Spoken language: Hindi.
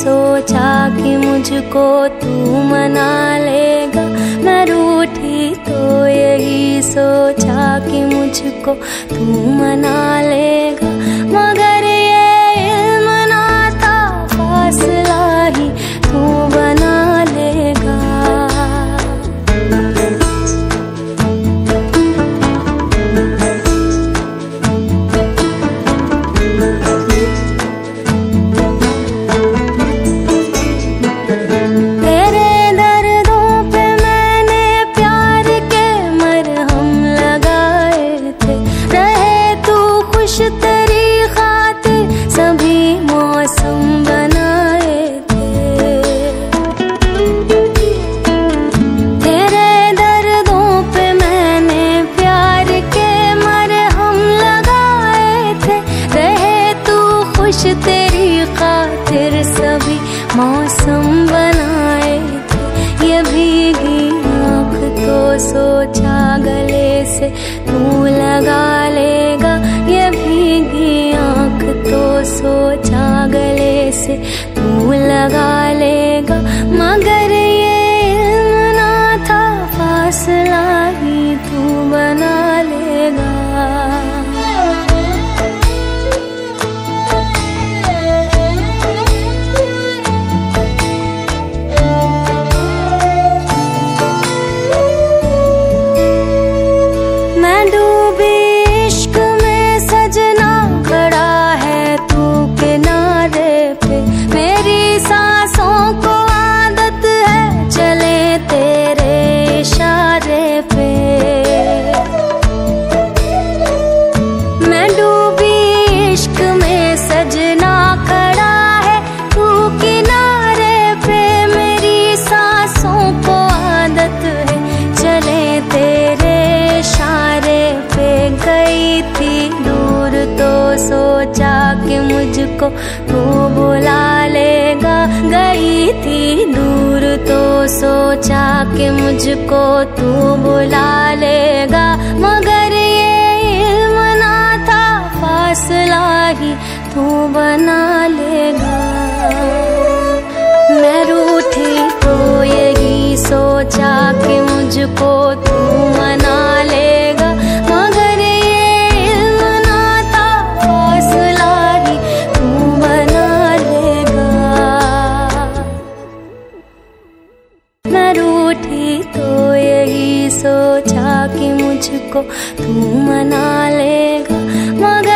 सोचा कि मुझको तू मना लेगा। मैं रूठी तो यही सोचा कि मुझको तू मना तेरी खातिर सभी मौसम बनाए थे। तेरे दर्दों मैंने प्यार के मरहम लगाए थे। रहे तू खुश तेरी खातिर सभी मौसम बनाए थे। तो सोचा गले से तू लगा लेगा तू मुझको तू बुला लेगा। गई थी दूर तो सोचा कि मुझको तू बुला लेगा। मगर ये मना था, फासला ही तू बना लेगा। कि मुझको तू मना लेगा मगर